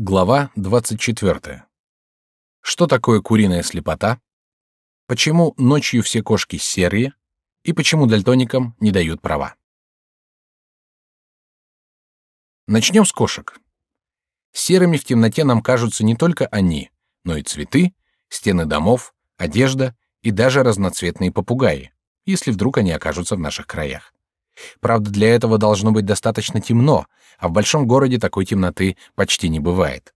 Глава 24. Что такое куриная слепота? Почему ночью все кошки серые? И почему дальтоникам не дают права? Начнем с кошек. Серыми в темноте нам кажутся не только они, но и цветы, стены домов, одежда и даже разноцветные попугаи, если вдруг они окажутся в наших краях. Правда, для этого должно быть достаточно темно, а в большом городе такой темноты почти не бывает.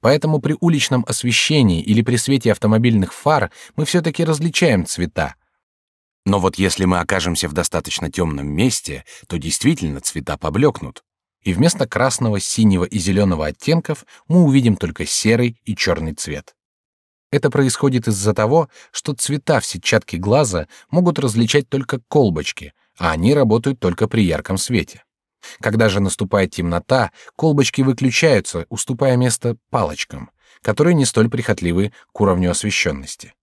Поэтому при уличном освещении или при свете автомобильных фар мы все-таки различаем цвета. Но вот если мы окажемся в достаточно темном месте, то действительно цвета поблекнут. И вместо красного, синего и зеленого оттенков мы увидим только серый и черный цвет. Это происходит из-за того, что цвета в сетчатке глаза могут различать только колбочки, а они работают только при ярком свете. Когда же наступает темнота, колбочки выключаются, уступая место палочкам, которые не столь прихотливы к уровню освещенности.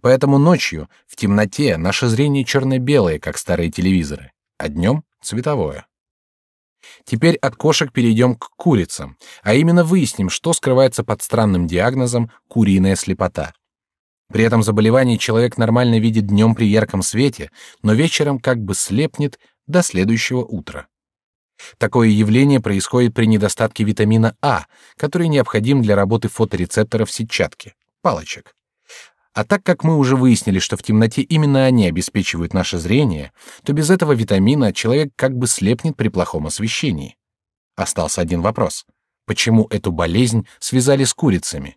Поэтому ночью в темноте наше зрение черно-белое, как старые телевизоры, а днем цветовое. Теперь от кошек перейдем к курицам, а именно выясним, что скрывается под странным диагнозом куриная слепота. При этом заболевании человек нормально видит днем при ярком свете, но вечером как бы слепнет до следующего утра. Такое явление происходит при недостатке витамина А, который необходим для работы фоторецепторов сетчатки, палочек. А так как мы уже выяснили, что в темноте именно они обеспечивают наше зрение, то без этого витамина человек как бы слепнет при плохом освещении. Остался один вопрос: почему эту болезнь связали с курицами?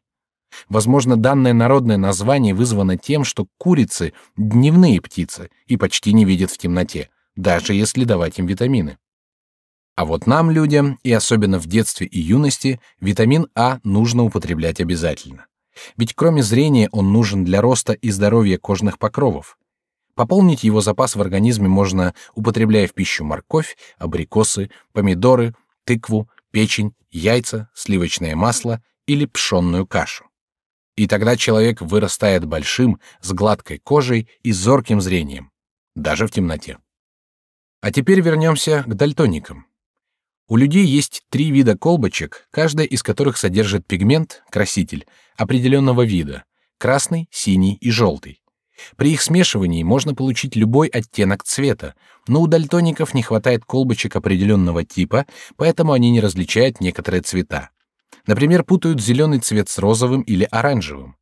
Возможно, данное народное название вызвано тем, что курицы — дневные птицы и почти не видят в темноте, даже если давать им витамины. А вот нам, людям, и особенно в детстве и юности, витамин А нужно употреблять обязательно. Ведь кроме зрения он нужен для роста и здоровья кожных покровов. Пополнить его запас в организме можно, употребляя в пищу морковь, абрикосы, помидоры, тыкву, печень, яйца, сливочное масло или пшенную кашу. И тогда человек вырастает большим, с гладкой кожей и зорким зрением, даже в темноте. А теперь вернемся к дальтоникам. У людей есть три вида колбочек, каждая из которых содержит пигмент, краситель, определенного вида — красный, синий и желтый. При их смешивании можно получить любой оттенок цвета, но у дальтоников не хватает колбочек определенного типа, поэтому они не различают некоторые цвета. Например, путают зеленый цвет с розовым или оранжевым.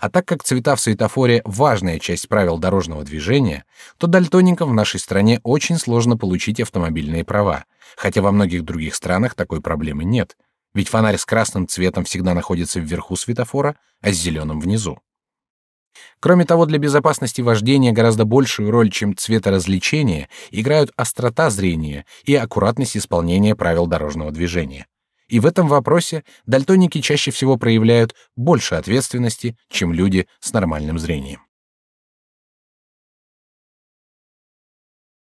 А так как цвета в светофоре важная часть правил дорожного движения, то дальтоникам в нашей стране очень сложно получить автомобильные права, хотя во многих других странах такой проблемы нет, ведь фонарь с красным цветом всегда находится вверху светофора, а с зеленым внизу. Кроме того, для безопасности вождения гораздо большую роль, чем цветоразличение, играют острота зрения и аккуратность исполнения правил дорожного движения. И в этом вопросе дальтоники чаще всего проявляют больше ответственности, чем люди с нормальным зрением.